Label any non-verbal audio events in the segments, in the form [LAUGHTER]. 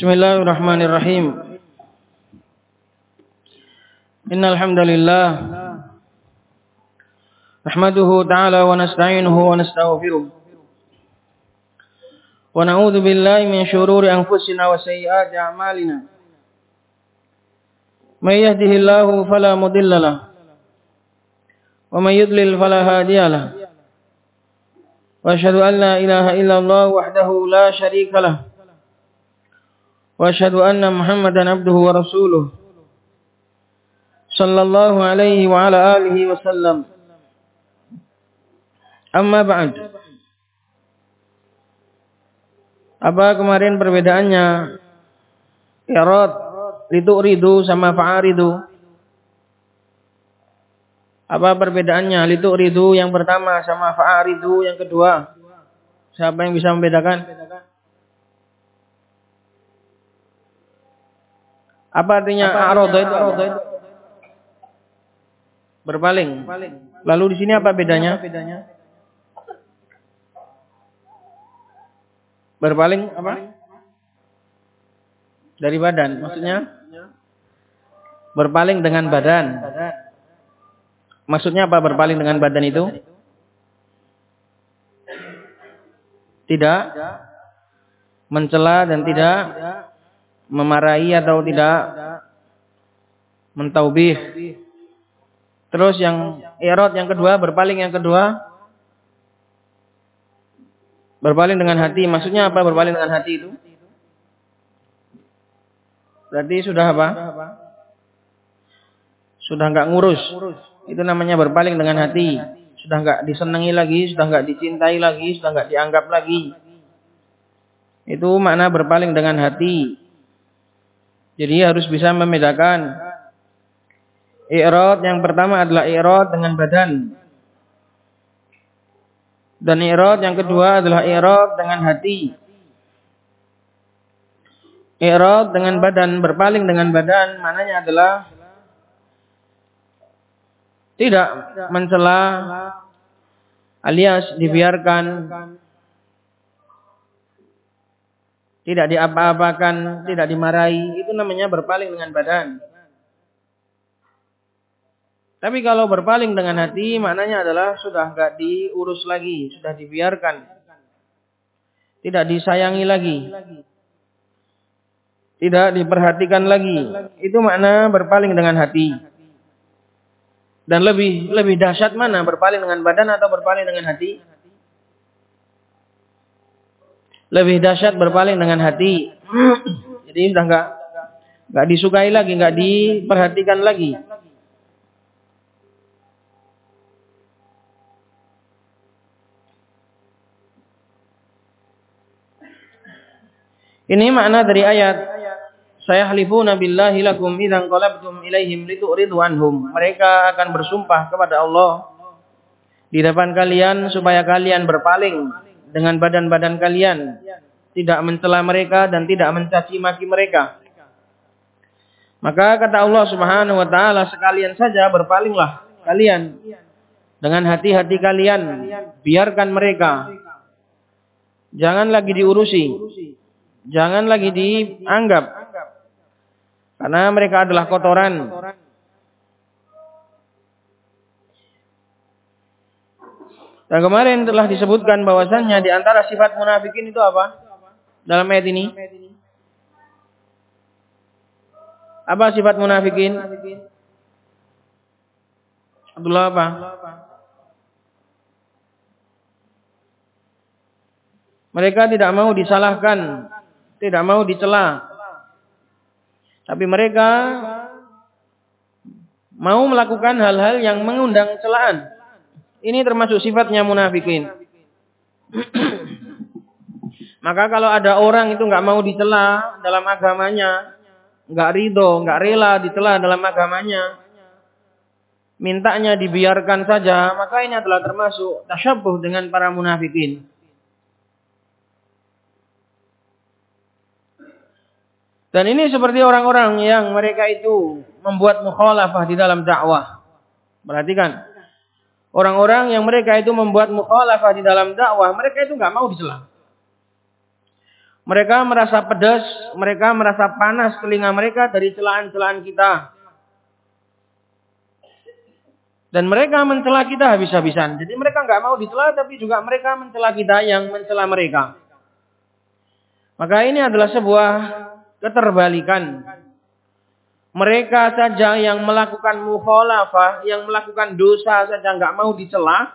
Bismillahirrahmanirrahim. Innal hamdalillah nahmaduhu ta'ala wa nasta'inuhu wa nastaghfiruh. Wa na'udzu billahi min shururi anfusina wa sayyiati a'malina. May yahdihillahu fala mudilla lahu wa may yudlil fala hadiya lahu. Wa ashhadu an la ilaha illallah wahdahu la sharika lahu. وأشهد أن محمدا عبده ورسوله صلى الله عليه وعلى آله وسلم أما بعد Apa kemarin perbedaannya Irad Litu'ridu sama fa'aridu Apa perbedaannya Litu'ridu yang pertama sama fa'aridu yang kedua Siapa yang bisa membedakan? Apa artinya arodo itu? Arodo itu? Berpaling. Lalu di sini apa bedanya? Berpaling apa? Dari badan. Maksudnya? Berpaling dengan badan. Maksudnya apa berpaling dengan badan itu? Tidak mencela dan tidak memarahi atau tidak mentaubih. Terus yang irot yang kedua, berpaling yang kedua, berpaling dengan hati. Maksudnya apa berpaling dengan hati itu? Berarti sudah apa? Sudah nggak ngurus. Itu namanya berpaling dengan hati. Sudah nggak disenangi lagi, sudah nggak dicintai lagi, sudah nggak dianggap lagi. Itu makna berpaling dengan hati. Jadi harus bisa membedakan. I'rad yang pertama adalah i'rad dengan badan. Dan i'rad yang kedua adalah i'rad dengan hati. I'rad dengan badan, berpaling dengan badan, mananya adalah tidak mencela alias dibiarkan tidak diapa-apakan, tidak dimarahi, itu namanya berpaling dengan badan. Tapi kalau berpaling dengan hati, maknanya adalah sudah nggak diurus lagi, sudah dibiarkan. Tidak disayangi lagi. Tidak diperhatikan lagi. Itu makna berpaling dengan hati. Dan lebih lebih dahsyat mana berpaling dengan badan atau berpaling dengan hati? Lebih dahsyat berpaling dengan hati. Jadi sudah nggak nggak disukai lagi, nggak diperhatikan lagi. Ini makna dari ayat saya halifuna billahi lakum idzan qalabtum ilaihim litu'ridu anhum. Mereka akan bersumpah kepada Allah di depan kalian supaya kalian berpaling dengan badan-badan kalian, tidak mencela mereka dan tidak mencaci maki mereka. Maka kata Allah Subhanahu wa taala sekalian saja berpalinglah kalian dengan hati-hati kalian, biarkan mereka. Jangan lagi diurusi. Jangan lagi dianggap. Karena mereka adalah kotoran. Dan kemarin telah disebutkan bahwasannya di antara sifat munafikin itu apa? Dalam ayat ini. Apa sifat munafikin? Abdullah apa? Mereka tidak mau disalahkan, tidak mau dicela. Tapi mereka mau melakukan hal-hal yang mengundang celaan. Ini termasuk sifatnya munafikin. [CLEARS THROAT] Maka kalau ada orang itu nggak mau dicela dalam agamanya, nggak ridho, nggak rela dicela dalam agamanya, mintanya dibiarkan saja, maka ini adalah termasuk tasyabuh dengan para munafikin. Dan ini seperti orang-orang yang mereka itu membuat mukhalafah di dalam dakwah. Perhatikan. Orang-orang yang mereka itu membuat mukhalafah di dalam dakwah, mereka itu nggak mau dicela. Mereka merasa pedas, mereka merasa panas telinga mereka dari celaan-celaan kita. Dan mereka mencela kita habis-habisan. Jadi mereka nggak mau dicela, tapi juga mereka mencela kita yang mencela mereka. Maka ini adalah sebuah keterbalikan. Mereka saja yang melakukan mukhalafah, yang melakukan dosa saja nggak mau dicela.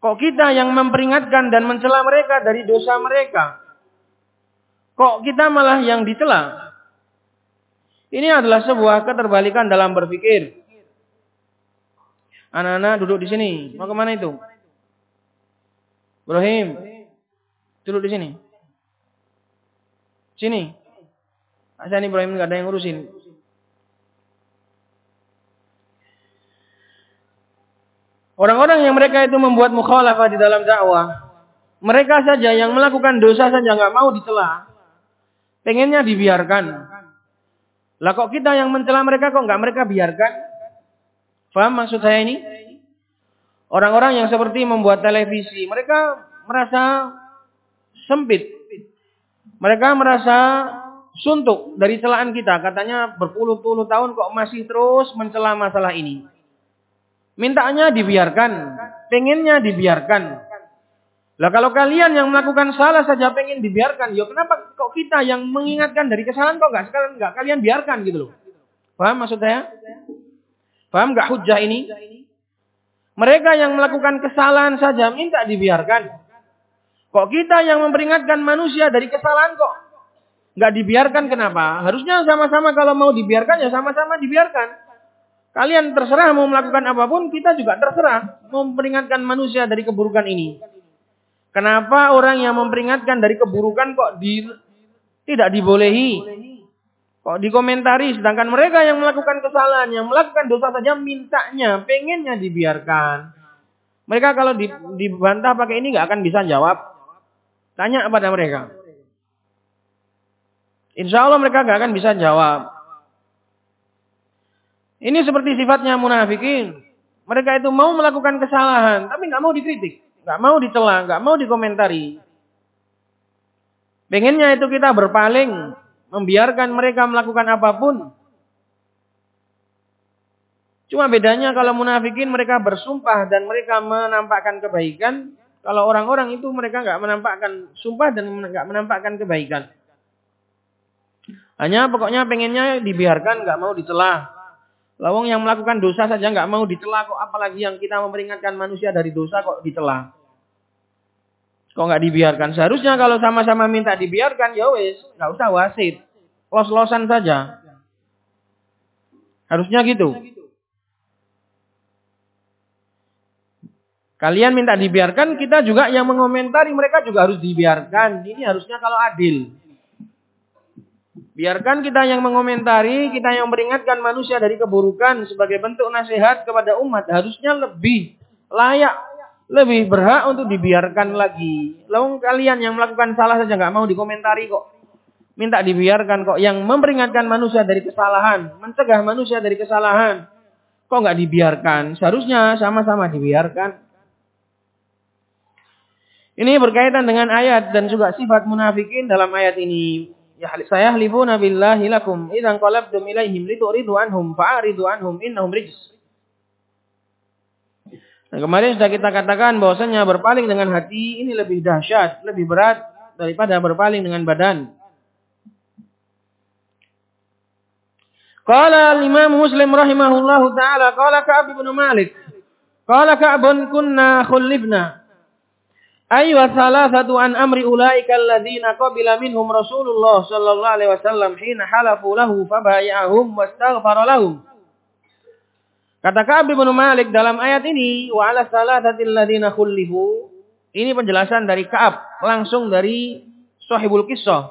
Kok kita yang memperingatkan dan mencela mereka dari dosa mereka? Kok kita malah yang dicela? Ini adalah sebuah keterbalikan dalam berpikir. Anak-anak duduk di sini. Mau ke mana itu? Ibrahim. Duduk di sini. Sini. Hasan Ibrahim nggak ada yang ngurusin. Orang-orang yang mereka itu membuat mukhalafah di dalam dakwah. Mereka saja yang melakukan dosa saja nggak mau dicela. Pengennya dibiarkan. Lah kok kita yang mencela mereka kok nggak mereka biarkan? Faham maksud saya ini? Orang-orang yang seperti membuat televisi, mereka merasa sempit. Mereka merasa suntuk dari celaan kita. Katanya berpuluh-puluh tahun kok masih terus mencela masalah ini. Mintanya dibiarkan, pengennya dibiarkan. Lah kalau kalian yang melakukan salah saja pengen dibiarkan, ya kenapa kok kita yang mengingatkan dari kesalahan kok nggak sekalian nggak kalian biarkan gitu loh? Paham maksud saya? Paham nggak hujah ini? Mereka yang melakukan kesalahan saja minta dibiarkan. Kok kita yang memperingatkan manusia dari kesalahan kok nggak dibiarkan kenapa? Harusnya sama-sama kalau mau dibiarkan ya sama-sama dibiarkan. Kalian terserah mau melakukan apa pun, kita juga terserah memperingatkan manusia dari keburukan ini. Kenapa orang yang memperingatkan dari keburukan kok di, tidak dibolehi? Kok dikomentari sedangkan mereka yang melakukan kesalahan, yang melakukan dosa saja mintanya, pengennya dibiarkan. Mereka kalau dibantah pakai ini nggak akan bisa jawab. Tanya kepada mereka. Insya Allah mereka nggak akan bisa jawab. Ini seperti sifatnya munafikin. Mereka itu mau melakukan kesalahan, tapi nggak mau dikritik nggak mau dicela, nggak mau dikomentari. Pengennya itu kita berpaling, membiarkan mereka melakukan apa pun. Cuma bedanya kalau munafikin mereka bersumpah dan mereka menampakkan kebaikan. Kalau orang-orang itu mereka nggak menampakkan sumpah dan nggak menampakkan kebaikan. Hanya pokoknya pengennya dibiarkan, nggak mau dicela. Lawang yang melakukan dosa saja nggak mau dicela kok apalagi yang kita memperingatkan manusia dari dosa kok dicela. Kok nggak dibiarkan? Seharusnya kalau sama-sama minta dibiarkan ya wis, nggak usah wasit. Los-losan saja. Harusnya gitu. Kalian minta dibiarkan, kita juga yang mengomentari mereka juga harus dibiarkan. Ini harusnya kalau adil. Biarkan kita yang mengomentari, kita yang memperingatkan manusia dari keburukan sebagai bentuk nasihat kepada umat harusnya lebih layak, lebih berhak untuk dibiarkan lagi. Lalu kalian yang melakukan salah saja nggak mau dikomentari kok. Minta dibiarkan kok. Yang memperingatkan manusia dari kesalahan, mencegah manusia dari kesalahan. Kok nggak dibiarkan? Seharusnya sama-sama dibiarkan. Ini berkaitan dengan ayat dan juga sifat munafikin dalam ayat ini. Ya saya halifuna billahi lakum idzan qalabtum ilaihim lituridu anhum fa'aridu anhum innahum rijs. Nah, kemarin sudah kita katakan bahwasanya berpaling dengan hati ini lebih dahsyat, lebih berat daripada berpaling dengan badan. Qala al-Imam Muslim rahimahullahu taala qala Ka'ab bin Malik qala Ka'bun kunna khullifna Aywa satu an amri ulaika alladziina qabila minhum Rasulullah sallallahu alaihi wasallam hina halafu lahu fabaya'ahum wastaghfara lahum. Kata Ka'ab bin Malik dalam ayat ini wa ala salatati alladziina khullifu ini penjelasan dari Ka'ab langsung dari sahibul kisah.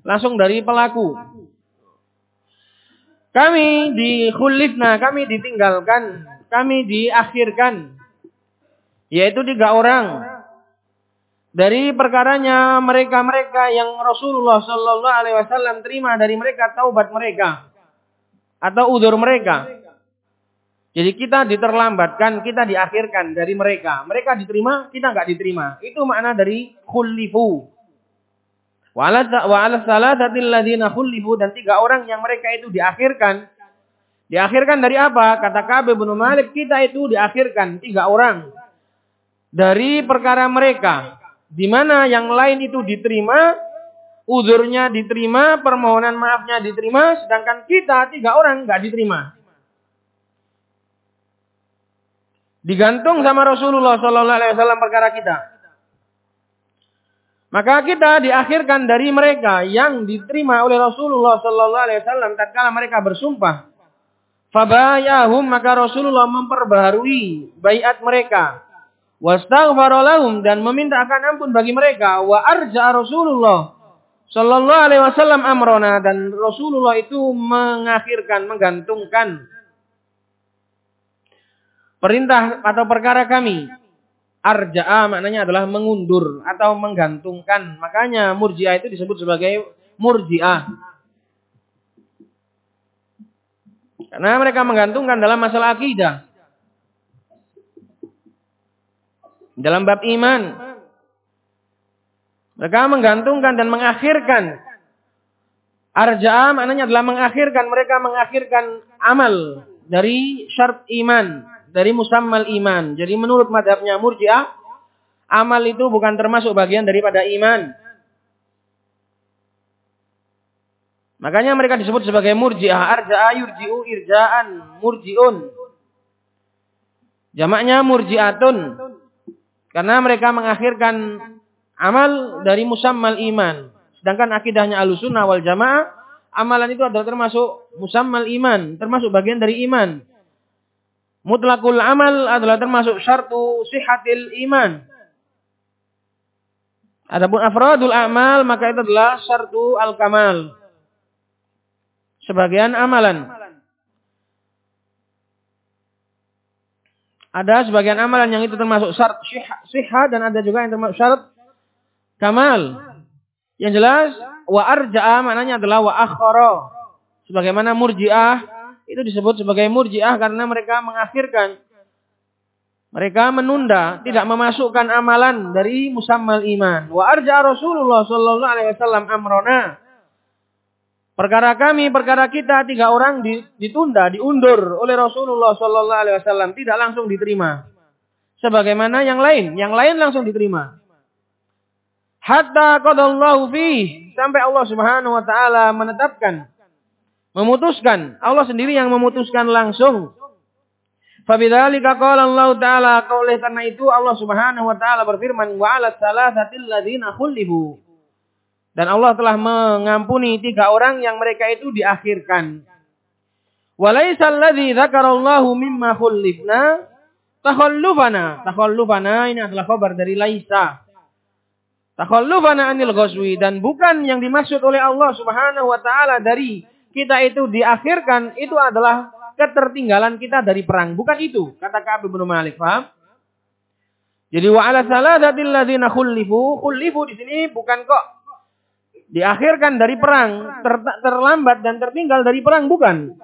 Langsung dari pelaku. Kami dikhullifna, kami ditinggalkan, kami diakhirkan. Yaitu tiga orang dari perkaranya mereka-mereka yang Rasulullah Shallallahu Alaihi Wasallam terima dari mereka taubat mereka atau udur mereka. Jadi kita diterlambatkan, kita diakhirkan dari mereka. Mereka diterima, kita nggak diterima. Itu makna dari khulifu. Khulifu dan tiga orang yang mereka itu diakhirkan. Diakhirkan dari apa? Kata Kabe bin Malik, kita itu diakhirkan tiga orang dari perkara mereka. Di mana yang lain itu diterima, udurnya diterima, permohonan maafnya diterima, sedangkan kita tiga orang nggak diterima. Digantung sama Rasulullah Sallallahu Alaihi Wasallam perkara kita. Maka kita diakhirkan dari mereka yang diterima oleh Rasulullah Sallallahu Alaihi Wasallam tatkala mereka bersumpah. Fabayahum maka Rasulullah memperbaharui bayat mereka. Wastaghfaralahum dan meminta akan ampun bagi mereka. Wa arja Rasulullah Sallallahu Alaihi Wasallam amrona dan Rasulullah itu mengakhirkan, menggantungkan perintah atau perkara kami. Arja'a maknanya adalah mengundur atau menggantungkan. Makanya murjiah itu disebut sebagai murjiah. Karena mereka menggantungkan dalam masalah akidah. Dalam bab iman. Mereka menggantungkan dan mengakhirkan. Arja'a maknanya adalah mengakhirkan. Mereka mengakhirkan amal dari syarat iman dari musammal iman. Jadi menurut madhabnya murjiah, amal itu bukan termasuk bagian daripada iman. Makanya mereka disebut sebagai murjiah. Arja'a yurji'u irja'an. Murji'un. Jamaknya murji'atun. Karena mereka mengakhirkan amal dari musammal iman. Sedangkan akidahnya alusunnah wal jamaah. Amalan itu adalah termasuk musammal iman. Termasuk bagian dari iman. Mutlakul amal adalah termasuk syartu sihatil iman. Adapun afradul amal maka itu adalah syartu al-kamal. Sebagian amalan. Ada sebagian amalan yang itu termasuk syarat sihat dan ada juga yang termasuk syarat kamal. Yang jelas wa arja'a maknanya adalah wa akhara. Sebagaimana murji'ah itu disebut sebagai murjiah karena mereka mengakhirkan mereka menunda, tidak memasukkan amalan dari musammal iman. Wa arja Rasulullah sallallahu alaihi wasallam amrona. Perkara kami, perkara kita tiga orang ditunda, diundur oleh Rasulullah wasallam, tidak langsung diterima. Sebagaimana yang lain, yang lain langsung diterima. Hatta qadallahu fi sampai Allah Subhanahu wa taala menetapkan Memutuskan. Allah sendiri yang memutuskan langsung. Fabidzalika qala Allah taala oleh karena itu Allah Subhanahu wa taala berfirman wa 'ala salasatil ladzina khulifu. Dan Allah telah mengampuni tiga orang yang mereka itu diakhirkan. Walaysa alladzi dzakarallahu mimma khulifna takhallufana. Takhallufana ini adalah kabar dari laisa. Takhallufana anil ghazwi dan bukan yang dimaksud oleh Allah Subhanahu wa taala dari kita itu diakhirkan itu adalah ketertinggalan kita dari perang. Bukan itu, kata Ka'ab bin Malik, paham? Jadi wa ala saladatil ladzina khulifu di sini bukan kok diakhirkan dari perang, ter, terlambat dan tertinggal dari perang bukan.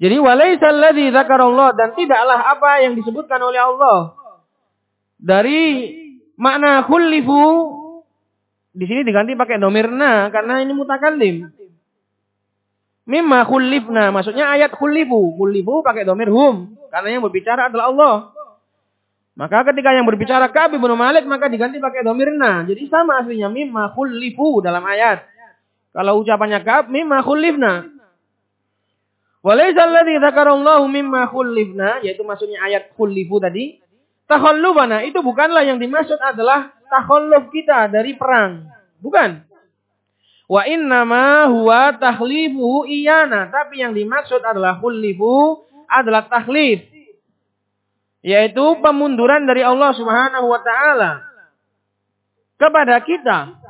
Jadi walaisal ladzi dzakarallah dan tidaklah apa yang disebutkan oleh Allah dari makna khulifu di sini diganti pakai domirna karena ini mutakallim. Mimma khulifna. Maksudnya ayat khulifu. Khulifu pakai domir hum. Karena yang berbicara adalah Allah. Maka ketika yang berbicara Kabi bin Malik maka diganti pakai domirna. Jadi sama aslinya mimma khulifu dalam ayat. Kalau ucapannya Kab mimma khulifna. Walaysa alladhi dzakarallahu mimma khulifna. Yaitu maksudnya ayat khulifu tadi. Takhallufana. Itu bukanlah yang dimaksud adalah takhalluf kita dari perang. Bukan. Wa innama huwa tahlifu iyana. Tapi yang dimaksud adalah khulifu adalah tahlif. Yaitu pemunduran dari Allah subhanahu wa ta'ala. Kepada kita.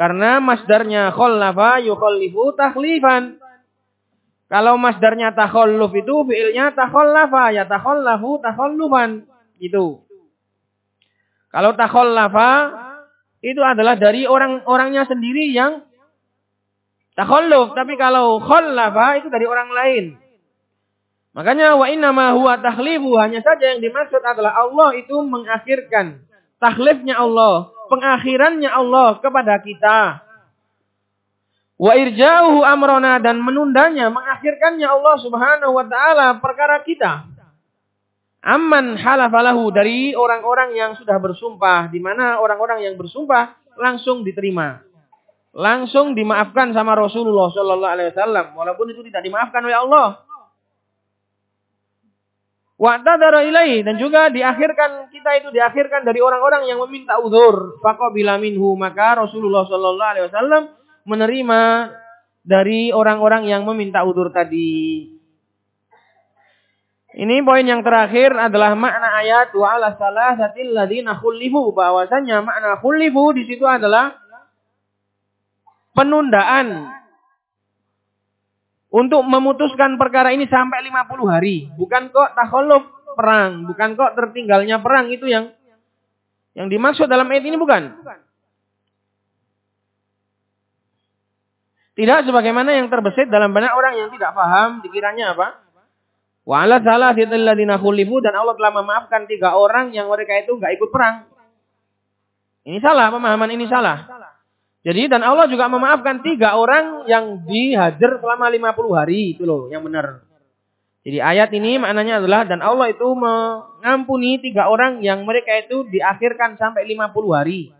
Karena masdarnya khallafa yukhallifu tahlifan. Kalau masdarnya takhalluf itu fiilnya takhallafa ya takhallafu takhallufan. Gitu. Kalau takhallafa itu adalah dari orang-orangnya sendiri yang takhalluf. Tapi kalau khallafa itu dari orang lain. Makanya wa inna ma huwa tahlifu hanya saja yang dimaksud adalah Allah itu mengakhirkan tahlifnya Allah, pengakhirannya Allah kepada kita. Wa irja'uhu amrona dan menundanya, mengakhirkannya Allah Subhanahu wa taala perkara kita. Amman halafalahu dari orang-orang yang sudah bersumpah, di mana orang-orang yang bersumpah langsung diterima. Langsung dimaafkan sama Rasulullah Shallallahu alaihi wasallam walaupun itu tidak dimaafkan oleh Allah. Wa'tadara ilaih dan juga diakhirkan kita itu diakhirkan dari orang-orang yang meminta uzur. Faqabila minhu maka Rasulullah sallallahu alaihi wasallam menerima dari orang-orang yang meminta uzur tadi. Ini poin yang terakhir adalah makna ayat wa ala salasatil ladzina khulifu bahwasanya makna khulifu di situ adalah penundaan untuk memutuskan perkara ini sampai 50 hari. Bukan kok takhalluf perang, bukan kok tertinggalnya perang itu yang yang dimaksud dalam ayat ini bukan. Tidak sebagaimana yang terbesit dalam banyak orang yang tidak paham dikiranya apa? Wa ala salasitil ladzina khulifu dan Allah telah memaafkan tiga orang yang mereka itu nggak ikut perang. Ini salah, pemahaman ini salah. Jadi dan Allah juga memaafkan tiga orang yang dihajar selama 50 hari itu loh yang benar. Jadi ayat ini maknanya adalah dan Allah itu mengampuni tiga orang yang mereka itu diakhirkan sampai 50 hari.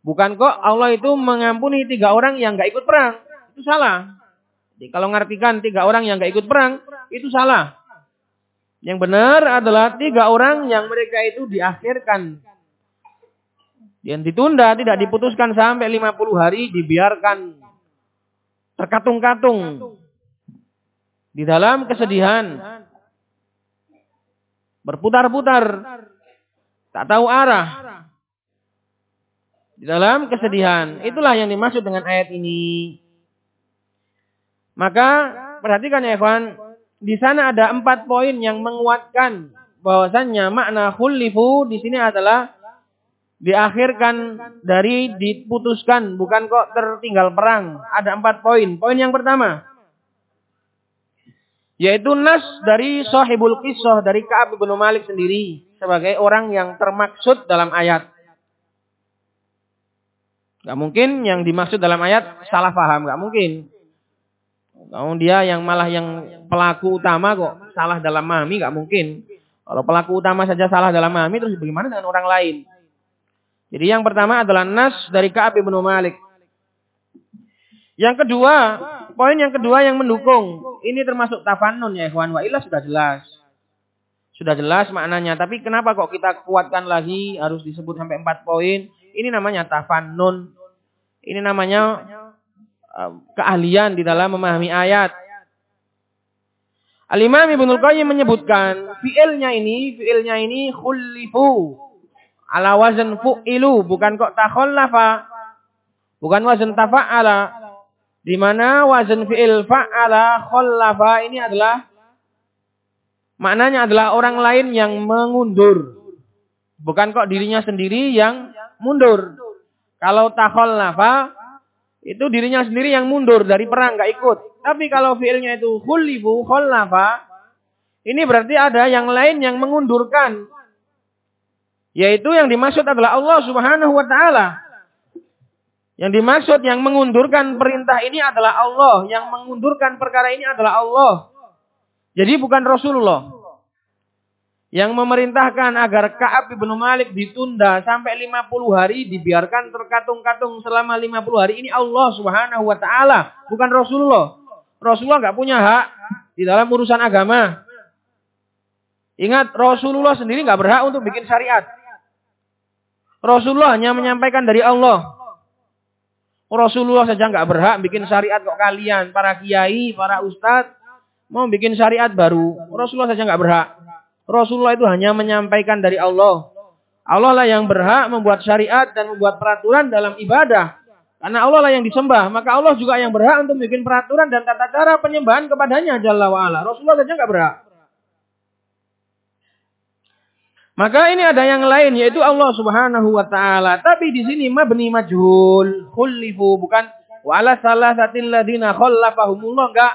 Bukan kok Allah itu mengampuni tiga orang yang gak ikut perang. Itu salah. Jadi kalau ngartikan tiga orang yang gak ikut perang, itu salah. Yang benar adalah tiga orang yang mereka itu diakhirkan yang ditunda tidak diputuskan sampai 50 hari dibiarkan terkatung-katung di dalam kesedihan. Berputar-putar tak tahu arah di dalam kesedihan. Itulah yang dimaksud dengan ayat ini. Maka perhatikan ya Evan di sana ada empat poin yang menguatkan bahwasannya makna khulifu di sini adalah diakhirkan dari diputuskan, bukan kok tertinggal perang. Ada empat poin. Poin yang pertama, yaitu nas dari sahibul kisah dari Ka'ab bin Malik sendiri sebagai orang yang termaksud dalam ayat. Gak mungkin yang dimaksud dalam ayat salah paham, gak mungkin. Kalau dia yang malah yang pelaku utama kok salah dalam memahami, gak mungkin. Kalau pelaku utama saja salah dalam memahami, terus bagaimana dengan orang lain? Jadi yang pertama adalah nas dari Ka'ab bin Malik. Yang kedua, poin yang kedua yang mendukung. Ini termasuk tafannun ya ikhwan. Wa sudah jelas. Sudah jelas maknanya. Tapi kenapa kok kita kuatkan lagi harus disebut sampai empat poin. Ini namanya tafannun. Ini namanya uh, keahlian di dalam memahami ayat. Al-Imam Ibnul Qayyim menyebutkan fiilnya ini, fiilnya ini khulifu ala wazan fu'ilu bukan kok takhallafa. Bukan wazan tafa'ala. Di mana wazan fi'il fa'ala khallafa ini adalah maknanya adalah orang lain yang mengundur. Bukan kok dirinya sendiri yang mundur. Kalau takhallafa itu dirinya sendiri yang mundur dari perang nggak ikut. Tapi kalau fi'ilnya itu khulifu khallafa ini berarti ada yang lain yang mengundurkan yaitu yang dimaksud adalah Allah Subhanahu wa taala. Yang dimaksud yang mengundurkan perintah ini adalah Allah, yang mengundurkan perkara ini adalah Allah. Jadi bukan Rasulullah. Yang memerintahkan agar Ka'ab bin Malik ditunda sampai 50 hari dibiarkan terkatung-katung selama 50 hari ini Allah Subhanahu wa taala, bukan Rasulullah. Rasulullah nggak punya hak di dalam urusan agama. Ingat Rasulullah sendiri nggak berhak untuk bikin syariat. Rasulullah hanya menyampaikan dari Allah. Rasulullah saja nggak berhak bikin syariat kok kalian, para kiai, para ustadz, mau bikin syariat baru. Rasulullah saja nggak berhak. Rasulullah itu hanya menyampaikan dari Allah. Allah lah yang berhak membuat syariat dan membuat peraturan dalam ibadah. Karena Allah lah yang disembah, maka Allah juga yang berhak untuk bikin peraturan dan tata cara penyembahan kepadanya Jalla wa'ala. Rasulullah saja nggak berhak. Maka ini ada yang lain yaitu Allah Subhanahu wa taala. Tapi di sini mabni majhul, khulifu bukan wala salah satil ladina khallafahumullah enggak.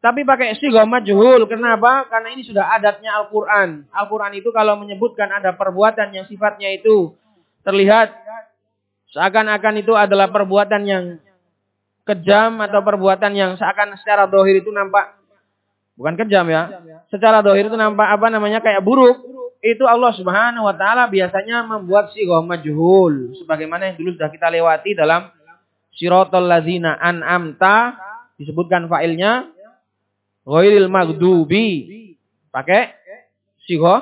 Tapi pakai sigoh majhul. Kenapa? Karena ini sudah adatnya Al-Quran. Al-Quran itu kalau menyebutkan ada perbuatan yang sifatnya itu terlihat seakan-akan itu adalah perbuatan yang kejam atau perbuatan yang seakan secara dohir itu nampak bukan kejam ya. Secara dohir itu nampak apa namanya kayak buruk. Itu Allah Subhanahu wa taala biasanya membuat sigoh majhul sebagaimana yang dulu sudah kita lewati dalam Siratal ladzina an'amta disebutkan failnya ghairil maghdubi. Pakai sigoh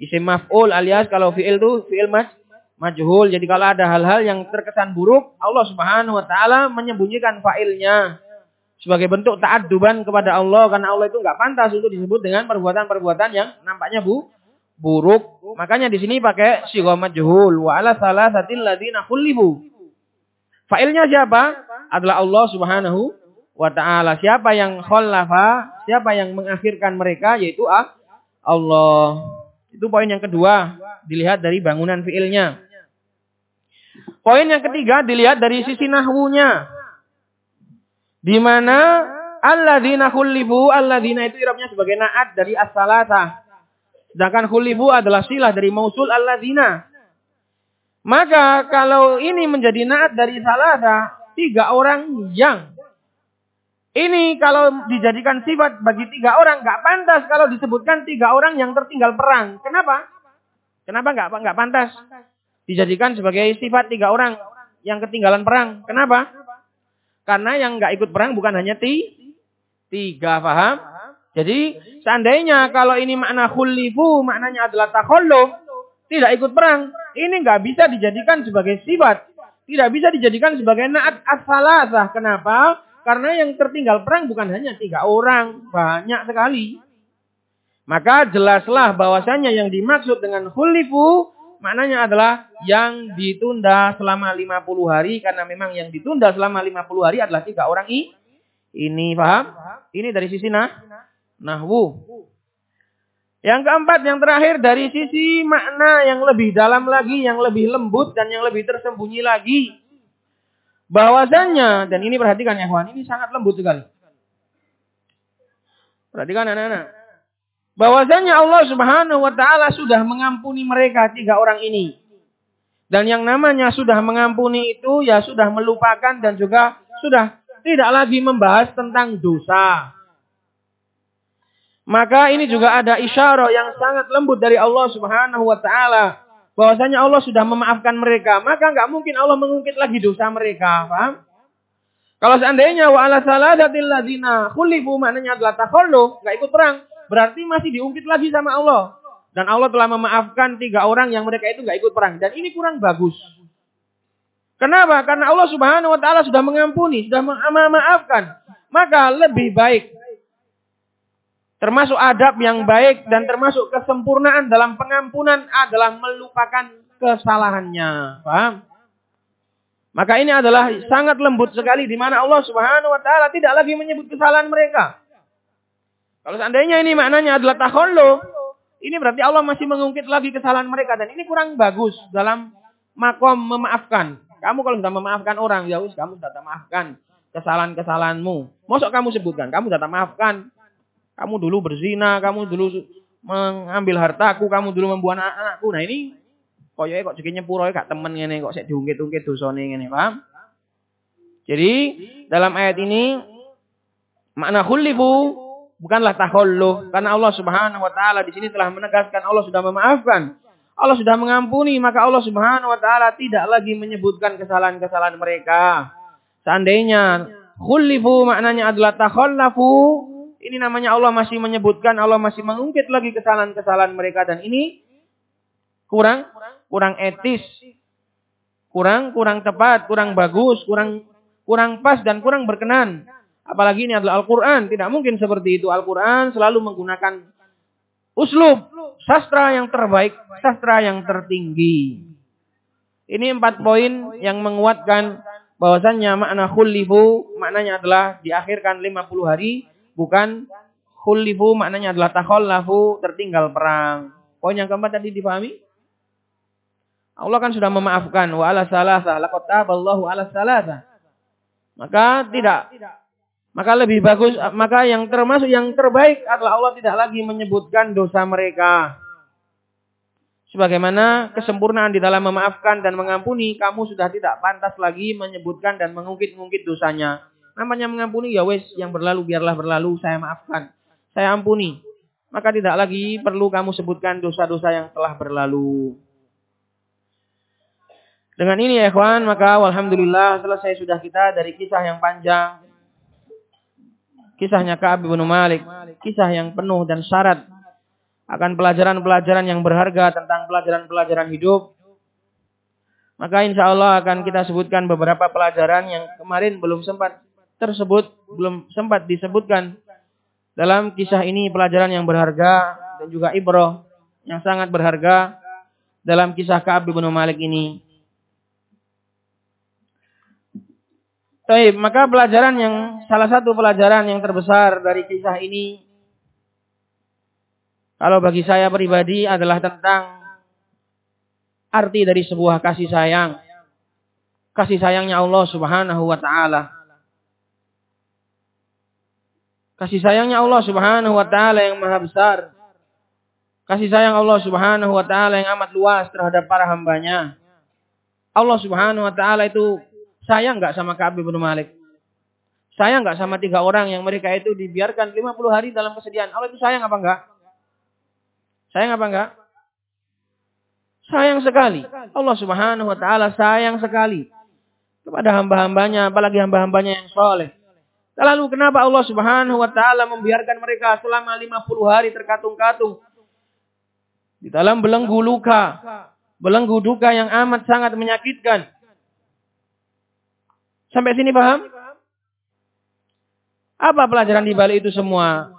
isim maf'ul alias kalau fi'il itu fi'il maj majhul. Jadi kalau ada hal-hal yang terkesan buruk, Allah Subhanahu wa taala menyembunyikan failnya sebagai bentuk ta'adduban kepada Allah karena Allah itu nggak pantas untuk disebut dengan perbuatan-perbuatan yang nampaknya bu buruk. Makanya di sini pakai sighah majhul wa ala salasatil ladzina khulifu. Failnya siapa? Adalah Allah Subhanahu wa taala. Siapa yang khallafa? Siapa yang mengakhirkan mereka yaitu ah, Allah. Itu poin yang kedua, dilihat dari bangunan fiilnya. Poin yang ketiga dilihat dari sisi nahwunya. Di mana alladzina khulifu, alladzina itu irabnya sebagai naat dari as-salatah. Sedangkan khulifu adalah silah dari mausul alladzina. Maka kalau ini menjadi naat dari salasa, tiga orang yang ini kalau dijadikan sifat bagi tiga orang nggak pantas kalau disebutkan tiga orang yang tertinggal perang. Kenapa? Kenapa nggak nggak pantas? dijadikan sebagai sifat tiga orang yang ketinggalan perang. Kenapa? Karena yang nggak ikut perang bukan hanya ti, tiga, paham? Jadi seandainya kalau ini makna khulifu, maknanya adalah takhalluf, tidak ikut perang, ini nggak bisa dijadikan sebagai sifat. Tidak bisa dijadikan sebagai naat as-salasah. Kenapa? Karena yang tertinggal perang bukan hanya tiga orang, banyak sekali. Maka jelaslah bahwasanya yang dimaksud dengan khulifu maknanya adalah yang ditunda selama 50 hari karena memang yang ditunda selama 50 hari adalah tiga orang i. Ini paham? Ini dari sisi nah nahwu. Yang keempat, yang terakhir dari sisi makna yang lebih dalam lagi, yang lebih lembut dan yang lebih tersembunyi lagi. Bahwasanya, dan ini perhatikan ya kawan, ini sangat lembut sekali. Perhatikan anak-anak bahwasanya Allah Subhanahu wa taala sudah mengampuni mereka tiga orang ini. Dan yang namanya sudah mengampuni itu ya sudah melupakan dan juga sudah tidak lagi membahas tentang dosa. Maka ini juga ada isyarat yang sangat lembut dari Allah Subhanahu wa taala bahwasanya Allah sudah memaafkan mereka, maka nggak mungkin Allah mengungkit lagi dosa mereka, paham? Kalau seandainya wa ala saladatil ladzina khulifu maknanya adalah takhalluf, nggak ikut perang, Berarti masih diungkit lagi sama Allah. Dan Allah telah memaafkan tiga orang yang mereka itu nggak ikut perang. Dan ini kurang bagus. Kenapa? Karena Allah subhanahu wa ta'ala sudah mengampuni, sudah memaafkan. Maka lebih baik. Termasuk adab yang baik dan termasuk kesempurnaan dalam pengampunan adalah melupakan kesalahannya. Paham? Maka ini adalah sangat lembut sekali di mana Allah Subhanahu wa taala tidak lagi menyebut kesalahan mereka. Kalau seandainya ini maknanya adalah takhalluf, ini berarti Allah masih mengungkit lagi kesalahan mereka dan ini kurang bagus dalam makom memaafkan. Kamu kalau sudah memaafkan orang, ya kamu sudah maafkan kesalahan-kesalahanmu. Mosok kamu sebutkan, kamu sudah maafkan. Kamu dulu berzina, kamu dulu mengambil hartaku, kamu dulu membuat anak-anakku. Nah ini koyoke kok jekine puro gak temen ngene kok sik diungkit-ungkit dosane ngene, paham? Jadi dalam ayat ini makna khulifu bukanlah takhalluf karena Allah Subhanahu wa taala di sini telah menegaskan Allah sudah memaafkan. Allah sudah mengampuni, maka Allah Subhanahu wa taala tidak lagi menyebutkan kesalahan-kesalahan mereka. Seandainya khulifu maknanya adalah takhallafu, ini namanya Allah masih menyebutkan, Allah masih mengungkit lagi kesalahan-kesalahan mereka dan ini kurang kurang etis. Kurang kurang tepat, kurang bagus, kurang kurang pas dan kurang berkenan. Apalagi ini adalah Al-Quran. Tidak mungkin seperti itu. Al-Quran selalu menggunakan uslub. Sastra yang terbaik. Sastra yang tertinggi. Ini empat poin yang menguatkan bahwasannya makna khulifu maknanya adalah diakhirkan 50 hari. Bukan khulifu maknanya adalah takhallafu tertinggal perang. Poin yang keempat tadi dipahami? Allah kan sudah memaafkan wa ala salasa laqad taballahu ala salasa. Maka tidak Maka lebih bagus, maka yang termasuk yang terbaik adalah Allah tidak lagi menyebutkan dosa mereka. Sebagaimana kesempurnaan di dalam memaafkan dan mengampuni, kamu sudah tidak pantas lagi menyebutkan dan mengungkit-ungkit dosanya. Namanya mengampuni ya wes yang berlalu biarlah berlalu, saya maafkan. Saya ampuni. Maka tidak lagi perlu kamu sebutkan dosa-dosa yang telah berlalu. Dengan ini ya ikhwan, maka alhamdulillah selesai sudah kita dari kisah yang panjang Kisahnya Ka'ab bin Malik. Kisah yang penuh dan syarat akan pelajaran-pelajaran yang berharga tentang pelajaran-pelajaran hidup. Maka insya Allah akan kita sebutkan beberapa pelajaran yang kemarin belum sempat tersebut, belum sempat disebutkan dalam kisah ini pelajaran yang berharga dan juga ibroh yang sangat berharga dalam kisah Ka'ab bin Malik ini. Baik, maka pelajaran yang salah satu pelajaran yang terbesar dari kisah ini kalau bagi saya pribadi adalah tentang arti dari sebuah kasih sayang. Kasih sayangnya Allah Subhanahu wa taala. Kasih sayangnya Allah Subhanahu wa taala yang maha besar. Kasih sayang Allah Subhanahu wa taala yang amat luas terhadap para hambanya. Allah Subhanahu wa taala itu Sayang nggak sama Ka'ab bin Malik? Sayang nggak sama tiga orang yang mereka itu dibiarkan 50 hari dalam kesedihan? Allah itu sayang apa enggak? Sayang apa enggak? Sayang sekali. Allah subhanahu wa ta'ala sayang sekali. Kepada hamba-hambanya, apalagi hamba-hambanya yang soleh. Lalu kenapa Allah subhanahu wa ta'ala membiarkan mereka selama 50 hari terkatung-katung. Di dalam belenggu luka. Belenggu duka yang amat sangat menyakitkan. Sampai sini paham? Apa pelajaran di balik itu semua?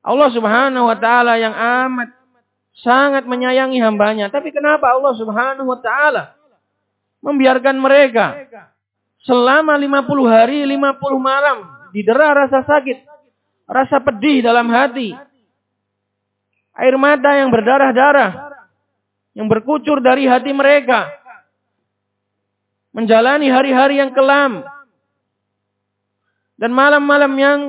Allah Subhanahu wa taala yang amat sangat menyayangi hambanya. Tapi kenapa Allah Subhanahu wa taala membiarkan mereka selama 50 hari, 50 malam didera rasa sakit, rasa pedih dalam hati. Air mata yang berdarah-darah yang berkucur dari hati mereka menjalani hari-hari yang kelam dan malam-malam yang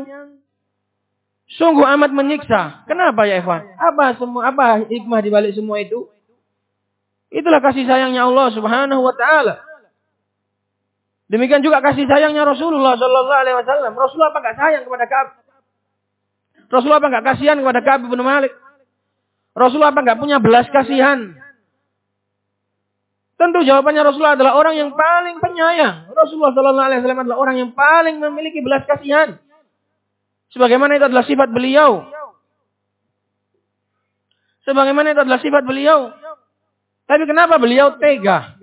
sungguh amat menyiksa. Kenapa ya Ikhwan? Apa semua apa hikmah di balik semua itu? Itulah kasih sayangnya Allah Subhanahu wa taala. Demikian juga kasih sayangnya Rasulullah sallallahu alaihi wasallam. Rasulullah apa enggak sayang kepada Ka'ab? Rasulullah apa enggak kasihan kepada Ka'ab bin Malik? Rasulullah apa enggak punya belas kasihan Tentu jawabannya Rasulullah adalah orang yang paling penyayang. Rasulullah Sallallahu Alaihi Wasallam adalah orang yang paling memiliki belas kasihan. Sebagaimana itu adalah sifat beliau. Sebagaimana itu adalah sifat beliau. Tapi kenapa beliau tega?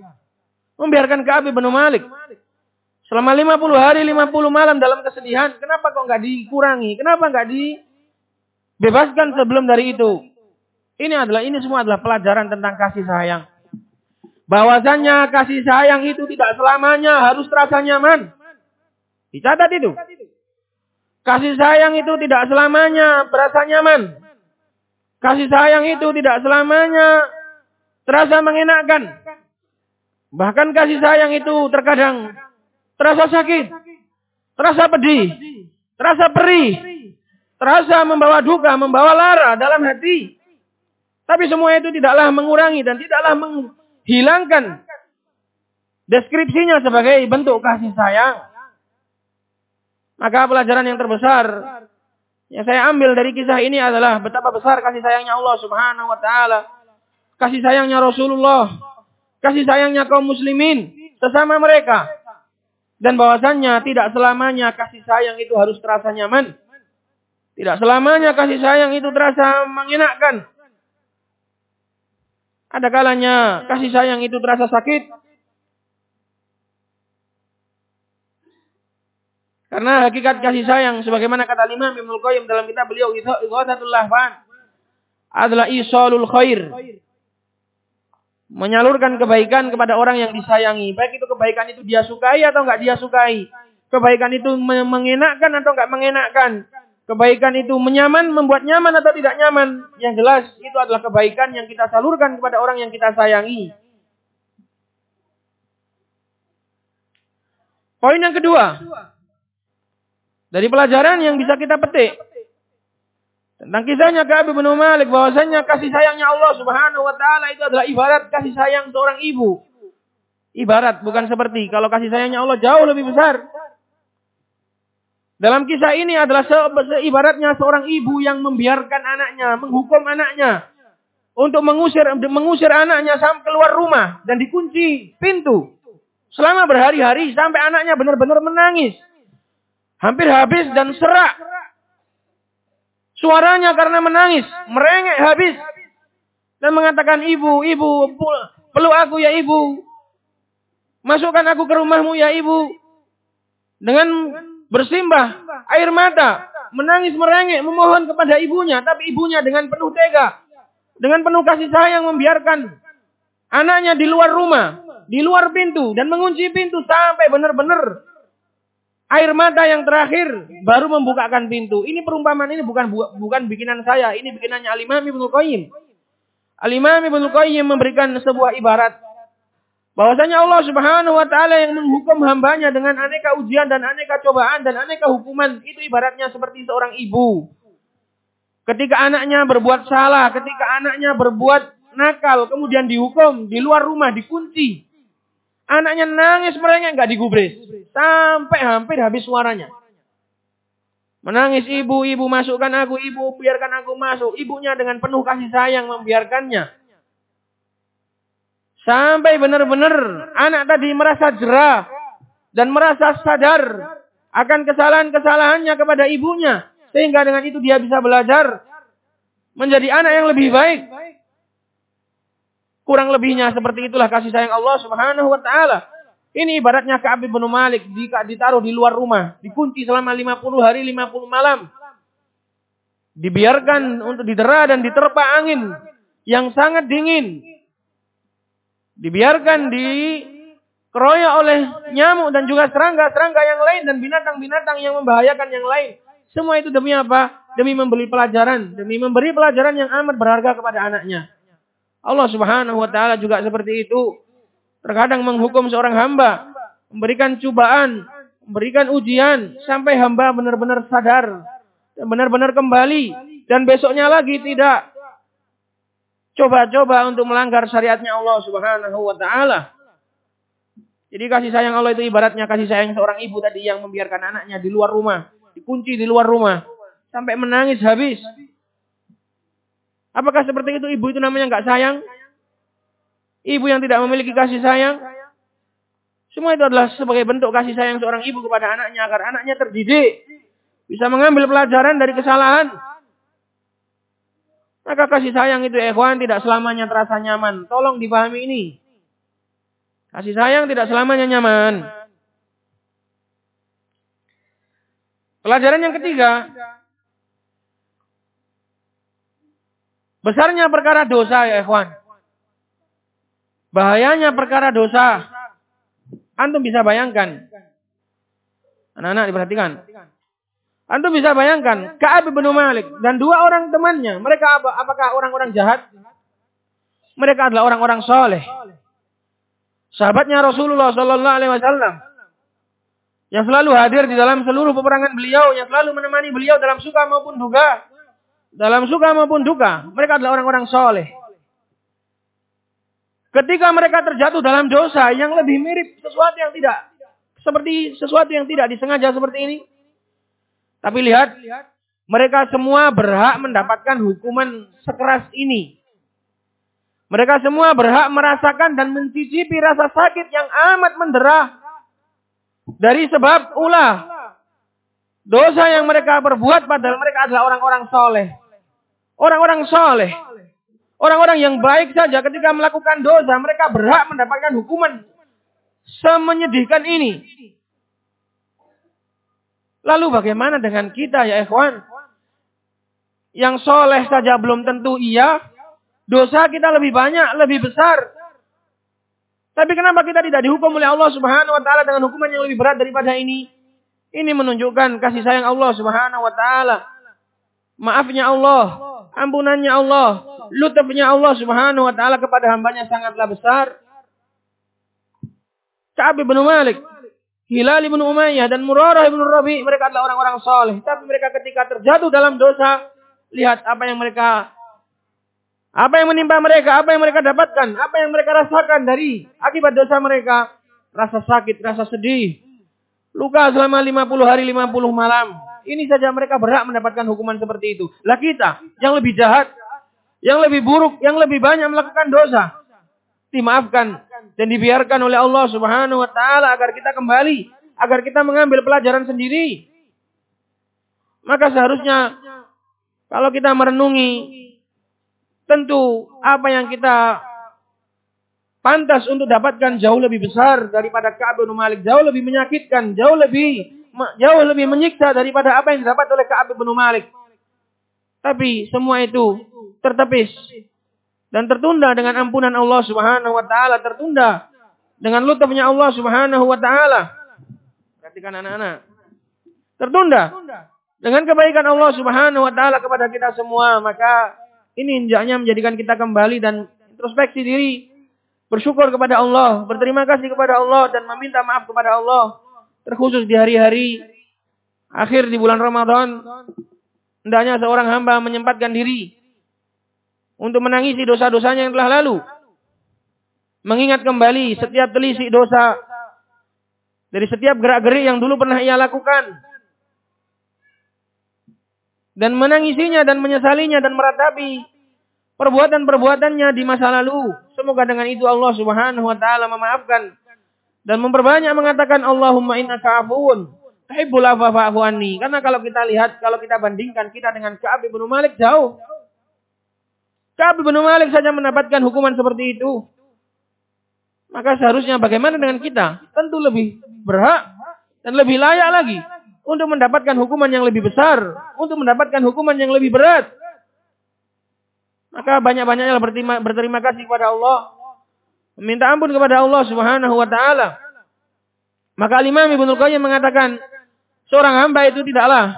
Membiarkan Ka'ab bin Malik. Selama 50 hari, 50 malam dalam kesedihan. Kenapa kok nggak dikurangi? Kenapa nggak dibebaskan sebelum dari itu? Ini adalah ini semua adalah pelajaran tentang kasih sayang bahwasanya kasih sayang itu tidak selamanya harus terasa nyaman. Dicatat itu. Kasih sayang itu tidak selamanya berasa nyaman. Kasih sayang itu tidak selamanya terasa mengenakan. Bahkan kasih sayang itu terkadang terasa sakit, terasa pedih, terasa perih, terasa membawa duka, membawa lara dalam hati. Tapi semua itu tidaklah mengurangi dan tidaklah meng hilangkan deskripsinya sebagai bentuk kasih sayang. Maka pelajaran yang terbesar yang saya ambil dari kisah ini adalah betapa besar kasih sayangnya Allah Subhanahu wa taala, kasih sayangnya Rasulullah, kasih sayangnya kaum muslimin sesama mereka. Dan bahwasannya tidak selamanya kasih sayang itu harus terasa nyaman. Tidak selamanya kasih sayang itu terasa mengenakkan. Ada kalanya kasih sayang itu terasa sakit. Karena hakikat kasih sayang sebagaimana kata Imam Ibnu Qayyim dalam kitab beliau Ighathatul Lahfan adalah isalul khair. Menyalurkan kebaikan kepada orang yang disayangi. Baik itu kebaikan itu dia sukai atau enggak dia sukai. Kebaikan itu mengenakkan atau enggak mengenakkan kebaikan itu menyaman, membuat nyaman atau tidak nyaman. Yang jelas itu adalah kebaikan yang kita salurkan kepada orang yang kita sayangi. Poin yang kedua. Dari pelajaran yang bisa kita petik tentang kisahnya Ka'ab bin Malik bahwasanya kasih sayangnya Allah Subhanahu wa taala itu adalah ibarat kasih sayang seorang ibu. Ibarat bukan seperti kalau kasih sayangnya Allah jauh lebih besar. Dalam kisah ini adalah se ibaratnya seorang ibu yang membiarkan anaknya, menghukum anaknya untuk mengusir mengusir anaknya sampai keluar rumah dan dikunci pintu selama berhari-hari sampai anaknya benar-benar menangis. Hampir habis dan serak Suaranya karena menangis, merengek habis. Dan mengatakan, ibu, ibu, peluk aku ya ibu. Masukkan aku ke rumahmu ya ibu. Dengan bersimbah air mata. Menangis merengek, memohon kepada ibunya. Tapi ibunya dengan penuh tega. Dengan penuh kasih sayang membiarkan anaknya di luar rumah. Di luar pintu. Dan mengunci pintu sampai benar-benar air mata yang terakhir baru membukakan pintu. Ini perumpamaan ini bukan bukan bikinan saya, ini bikinannya Al-Imam Ibnu Qayyim. Al-Imam Ibnu Qayyim memberikan sebuah ibarat bahwasanya Allah Subhanahu wa taala yang menghukum hambanya dengan aneka ujian dan aneka cobaan dan aneka hukuman itu ibaratnya seperti seorang ibu. Ketika anaknya berbuat salah, ketika anaknya berbuat nakal, kemudian dihukum di luar rumah, dikunci, Anaknya nangis merengek nggak digubris. Sampai hampir habis suaranya. Menangis ibu, ibu masukkan aku, ibu biarkan aku masuk. Ibunya dengan penuh kasih sayang membiarkannya. Sampai benar-benar anak tadi merasa jerah dan merasa sadar akan kesalahan-kesalahannya kepada ibunya. Sehingga dengan itu dia bisa belajar menjadi anak yang lebih baik. Kurang lebihnya seperti itulah kasih sayang Allah Subhanahu wa taala. Ini ibaratnya Ka'ab bin Malik jika ditaruh di luar rumah, dikunci selama 50 hari 50 malam. Dibiarkan untuk didera dan diterpa angin yang sangat dingin. Dibiarkan di keroyok oleh nyamuk dan juga serangga-serangga yang lain dan binatang-binatang yang membahayakan yang lain. Semua itu demi apa? Demi memberi pelajaran, demi memberi pelajaran yang amat berharga kepada anaknya. Allah Subhanahu wa taala juga seperti itu. Terkadang menghukum seorang hamba, memberikan cobaan, memberikan ujian sampai hamba benar-benar sadar benar-benar kembali dan besoknya lagi tidak coba-coba untuk melanggar syariatnya Allah Subhanahu wa taala. Jadi kasih sayang Allah itu ibaratnya kasih sayang seorang ibu tadi yang membiarkan anaknya di luar rumah, dikunci di luar rumah sampai menangis habis Apakah seperti itu ibu itu namanya nggak sayang? Ibu yang tidak memiliki kasih sayang? Semua itu adalah sebagai bentuk kasih sayang seorang ibu kepada anaknya agar anaknya terdidik. Bisa mengambil pelajaran dari kesalahan. Maka kasih sayang itu ikhwan tidak selamanya terasa nyaman. Tolong dipahami ini. Kasih sayang tidak selamanya nyaman. Pelajaran yang ketiga, Besarnya perkara dosa ya ikhwan. Bahayanya perkara dosa. Antum bisa bayangkan. Anak-anak diperhatikan. Antum bisa bayangkan Ka'ab bin Malik dan dua orang temannya. Mereka apa? Apakah orang-orang jahat? Mereka adalah orang-orang soleh. Sahabatnya Rasulullah Sallallahu Alaihi Wasallam yang selalu hadir di dalam seluruh peperangan beliau, yang selalu menemani beliau dalam suka maupun duka. Dalam suka maupun duka, mereka adalah orang-orang soleh. Ketika mereka terjatuh dalam dosa yang lebih mirip sesuatu yang tidak seperti sesuatu yang tidak disengaja seperti ini. Tapi lihat, mereka semua berhak mendapatkan hukuman sekeras ini. Mereka semua berhak merasakan dan mencicipi rasa sakit yang amat menderah dari sebab ulah Dosa yang mereka perbuat padahal mereka adalah orang-orang soleh. Orang-orang soleh. Orang-orang yang baik saja ketika melakukan dosa mereka berhak mendapatkan hukuman semenyedihkan ini. Lalu bagaimana dengan kita ya ikhwan? Yang soleh saja belum tentu iya. Dosa kita lebih banyak, lebih besar. Tapi kenapa kita tidak dihukum oleh Allah subhanahu wa ta'ala dengan hukuman yang lebih berat daripada ini? Ini menunjukkan kasih sayang Allah Subhanahu wa taala. Maafnya Allah, ampunannya Allah, lutufnya Allah Subhanahu wa taala kepada hambanya sangatlah besar. Ka'ab bin Malik Hilal ibn Umayyah dan Murarah ibn Rabi, mereka adalah orang-orang soleh. Tapi mereka ketika terjatuh dalam dosa, lihat apa yang mereka apa yang menimpa mereka, apa yang mereka dapatkan, apa yang mereka rasakan dari akibat dosa mereka. Rasa sakit, rasa sedih. Luka selama 50 hari, 50 malam. Ini saja mereka berhak mendapatkan hukuman seperti itu. Lah kita, yang lebih jahat, yang lebih buruk, yang lebih banyak melakukan dosa. Dimaafkan dan dibiarkan oleh Allah subhanahu wa ta'ala agar kita kembali. Agar kita mengambil pelajaran sendiri. Maka seharusnya kalau kita merenungi tentu apa yang kita pantas untuk dapatkan jauh lebih besar daripada Ka'ab bin Malik, jauh lebih menyakitkan, jauh lebih jauh lebih menyiksa daripada apa yang didapat oleh Ka'ab bin Malik. Tapi semua itu tertepis dan tertunda dengan ampunan Allah Subhanahu wa taala, tertunda dengan lutufnya Allah Subhanahu wa taala. Perhatikan anak-anak. Tertunda dengan kebaikan Allah Subhanahu wa taala kepada kita semua, maka ini hendaknya menjadikan kita kembali dan introspeksi diri, bersyukur kepada Allah, berterima kasih kepada Allah dan meminta maaf kepada Allah terkhusus di hari-hari akhir di bulan Ramadan, hendaknya seorang hamba menyempatkan diri untuk menangisi dosa-dosanya yang telah lalu. Mengingat kembali setiap telisik dosa dari setiap gerak-gerik yang dulu pernah ia lakukan. Dan menangisinya dan menyesalinya dan meratapi perbuatan-perbuatannya di masa lalu. Semoga dengan itu Allah Subhanahu wa taala memaafkan dan memperbanyak mengatakan Allahumma innaka afuwun tuhibbul afwa fa'fu anni. Karena kalau kita lihat, kalau kita bandingkan kita dengan Ka'ab bin Malik jauh. Ka'ab bin Malik saja mendapatkan hukuman seperti itu. Maka seharusnya bagaimana dengan kita? Tentu lebih berhak dan lebih layak lagi untuk mendapatkan hukuman yang lebih besar, untuk mendapatkan hukuman yang lebih berat. Maka banyak-banyaknya berterima, berterima kasih kepada Allah Meminta ampun kepada Allah Subhanahu wa taala. Maka Imam Ibnu Qayyim mengatakan, seorang hamba itu tidaklah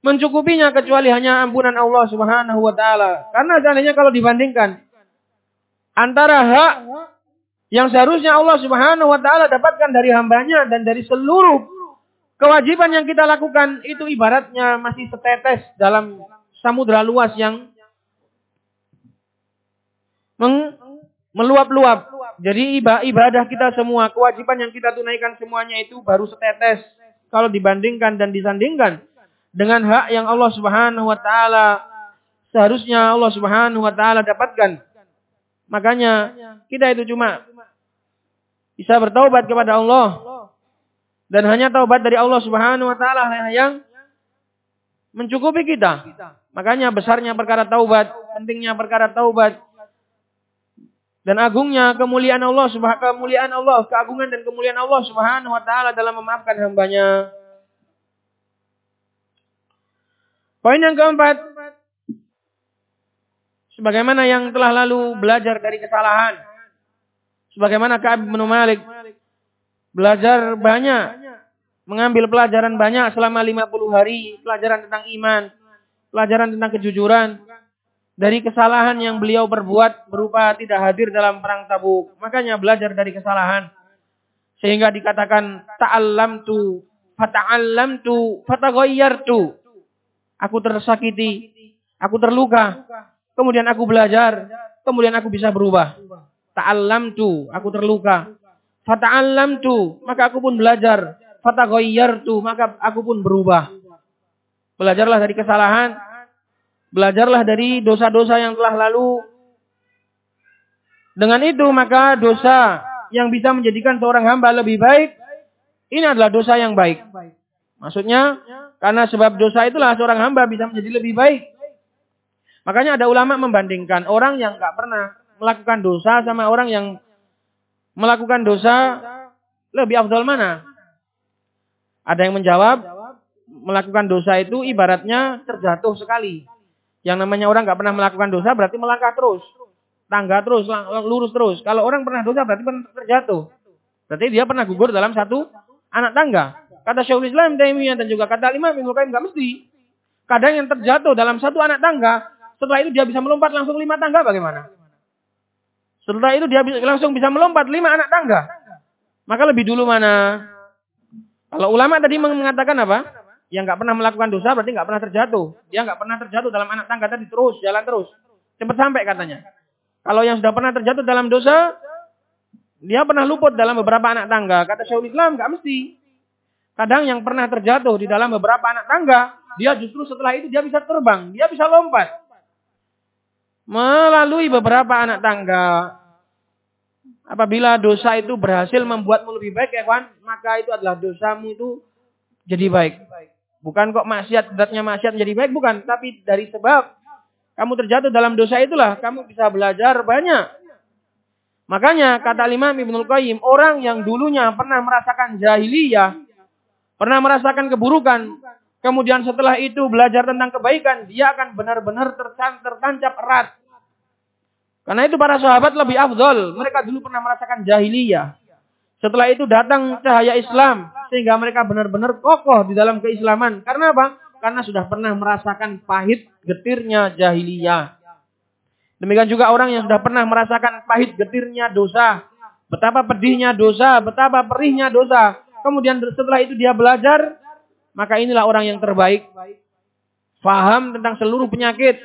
mencukupinya kecuali hanya ampunan Allah Subhanahu wa taala. Karena seandainya kalau dibandingkan antara hak yang seharusnya Allah Subhanahu wa taala dapatkan dari hambanya dan dari seluruh kewajiban yang kita lakukan itu ibaratnya masih setetes dalam samudra luas yang meng meluap-luap. Jadi ibadah kita semua, kewajiban yang kita tunaikan semuanya itu baru setetes kalau dibandingkan dan disandingkan dengan hak yang Allah Subhanahu wa taala seharusnya Allah Subhanahu wa taala dapatkan. Makanya kita itu cuma bisa bertaubat kepada Allah dan hanya taubat dari Allah Subhanahu wa taala yang mencukupi kita. Makanya besarnya perkara taubat, pentingnya perkara taubat, dan agungnya kemuliaan Allah subhanahu kemuliaan Allah, keagungan dan kemuliaan Allah Subhanahu wa taala dalam memaafkan hambanya. Poin yang keempat, sebagaimana yang telah lalu belajar dari kesalahan, sebagaimana Ka'ab bin Malik belajar banyak, mengambil pelajaran banyak selama 50 hari, pelajaran tentang iman, pelajaran tentang kejujuran, dari kesalahan yang beliau perbuat berupa tidak hadir dalam perang Tabuk. Makanya belajar dari kesalahan. Sehingga dikatakan ta'allam tu, fata'allam tu, fataghayyar tu. Aku tersakiti, aku terluka, kemudian aku belajar, kemudian aku bisa berubah. Ta'allam tu, aku terluka. Fata'allam tu, maka aku pun belajar. Fataghayyar tu, maka aku pun berubah. Belajarlah dari kesalahan, Belajarlah dari dosa-dosa yang telah lalu. Dengan itu maka dosa yang bisa menjadikan seorang hamba lebih baik, ini adalah dosa yang baik. Maksudnya, karena sebab dosa itulah seorang hamba bisa menjadi lebih baik. Makanya ada ulama membandingkan orang yang nggak pernah melakukan dosa sama orang yang melakukan dosa lebih afdal mana? Ada yang menjawab, melakukan dosa itu ibaratnya terjatuh sekali. Yang namanya orang nggak pernah melakukan dosa berarti melangkah terus. Tangga terus, lurus terus. Kalau orang pernah dosa berarti pernah terjatuh. Berarti dia pernah gugur dalam satu anak tangga. Kata Syekhul Islam Taimiyah dan juga kata Imam Ibnu Qayyim nggak mesti. Kadang yang terjatuh dalam satu anak tangga, setelah itu dia bisa melompat langsung lima tangga bagaimana? Setelah itu dia langsung bisa melompat lima anak tangga. Maka lebih dulu mana? Kalau ulama tadi mengatakan apa? Yang nggak pernah melakukan dosa berarti nggak pernah terjatuh. Dia nggak pernah terjatuh dalam anak tangga tadi terus jalan terus. Cepat sampai katanya. Kalau yang sudah pernah terjatuh dalam dosa, dia pernah luput dalam beberapa anak tangga. Kata Syekhul Islam nggak mesti. Kadang yang pernah terjatuh di dalam beberapa anak tangga, dia justru setelah itu dia bisa terbang, dia bisa lompat. Melalui beberapa anak tangga, Apabila dosa itu berhasil membuatmu lebih baik, ya kawan, maka itu adalah dosamu itu jadi baik. Bukan kok maksiat, beratnya maksiat menjadi baik, bukan. Tapi dari sebab kamu terjatuh dalam dosa itulah, kamu bisa belajar banyak. Makanya kata Imam Ibnul Qayyim, orang yang dulunya pernah merasakan jahiliyah, pernah merasakan keburukan, kemudian setelah itu belajar tentang kebaikan, dia akan benar-benar tertancap erat karena itu para sahabat lebih afdol. Mereka dulu pernah merasakan jahiliyah. Setelah itu datang cahaya Islam. Sehingga mereka benar-benar kokoh di dalam keislaman. Karena apa? Karena sudah pernah merasakan pahit getirnya jahiliyah. Demikian juga orang yang sudah pernah merasakan pahit getirnya dosa. Betapa pedihnya dosa, betapa perihnya dosa. Kemudian setelah itu dia belajar, maka inilah orang yang terbaik. Faham tentang seluruh penyakit,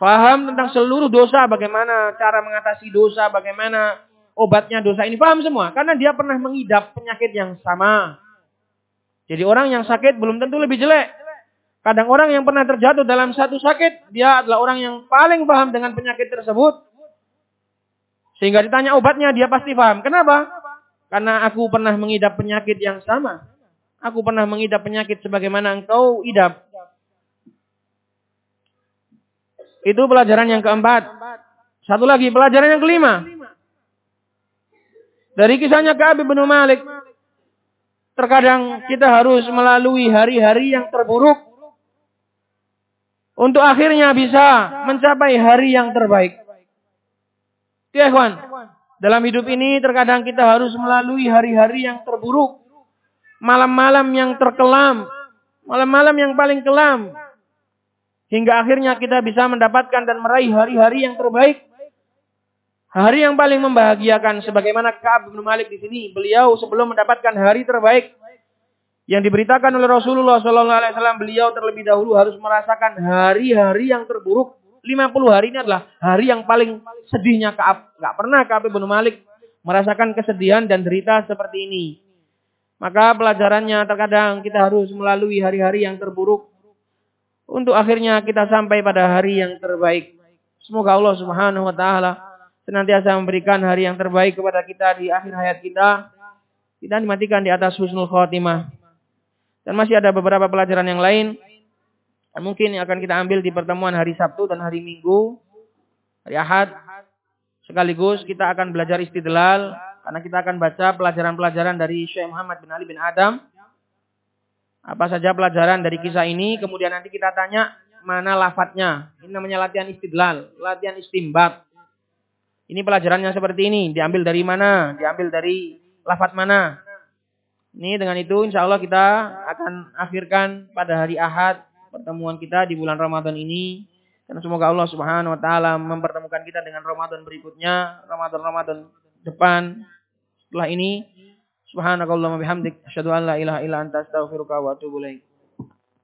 Faham tentang seluruh dosa, bagaimana cara mengatasi dosa, bagaimana obatnya dosa ini. Paham semua. Karena dia pernah mengidap penyakit yang sama. Jadi orang yang sakit belum tentu lebih jelek. Kadang orang yang pernah terjatuh dalam satu sakit, dia adalah orang yang paling paham dengan penyakit tersebut. Sehingga ditanya obatnya, dia pasti paham. Kenapa? Karena aku pernah mengidap penyakit yang sama. Aku pernah mengidap penyakit sebagaimana engkau idap. Itu pelajaran yang keempat. Satu lagi, pelajaran yang kelima. Dari kisahnya Ka'ab bin Malik. Terkadang kita harus melalui hari-hari yang terburuk. Untuk akhirnya bisa mencapai hari yang terbaik. Ya kawan, dalam hidup ini terkadang kita harus melalui hari-hari yang terburuk. Malam-malam yang terkelam. Malam-malam yang paling kelam. Hingga akhirnya kita bisa mendapatkan dan meraih hari-hari yang terbaik. Hari yang paling membahagiakan sebagaimana Ka'ab bin Malik di sini, beliau sebelum mendapatkan hari terbaik yang diberitakan oleh Rasulullah sallallahu alaihi wasallam, beliau terlebih dahulu harus merasakan hari-hari yang terburuk. 50 hari ini adalah hari yang paling sedihnya Ka'ab. Enggak pernah Ka'ab bin Malik merasakan kesedihan dan derita seperti ini. Maka pelajarannya terkadang kita harus melalui hari-hari yang terburuk untuk akhirnya kita sampai pada hari yang terbaik. Semoga Allah Subhanahu wa taala senantiasa memberikan hari yang terbaik kepada kita di akhir hayat kita. Kita dimatikan di atas husnul khotimah. Dan masih ada beberapa pelajaran yang lain mungkin yang akan kita ambil di pertemuan hari Sabtu dan hari Minggu, hari Ahad. Sekaligus kita akan belajar istidlal karena kita akan baca pelajaran-pelajaran dari Syekh Muhammad bin Ali bin Adam apa saja pelajaran dari kisah ini, kemudian nanti kita tanya mana lafadznya. Ini namanya latihan istidlal, latihan istimbat. Ini pelajarannya seperti ini, diambil dari mana? Diambil dari lafadz mana? Ini dengan itu insya Allah kita akan akhirkan pada hari Ahad pertemuan kita di bulan Ramadan ini. Dan semoga Allah Subhanahu wa taala mempertemukan kita dengan Ramadan berikutnya, Ramadan-Ramadan depan. Setelah ini Subhanakallahumma bihamdik asyhadu an la ilaha illa anta astaghfiruka wa atubu.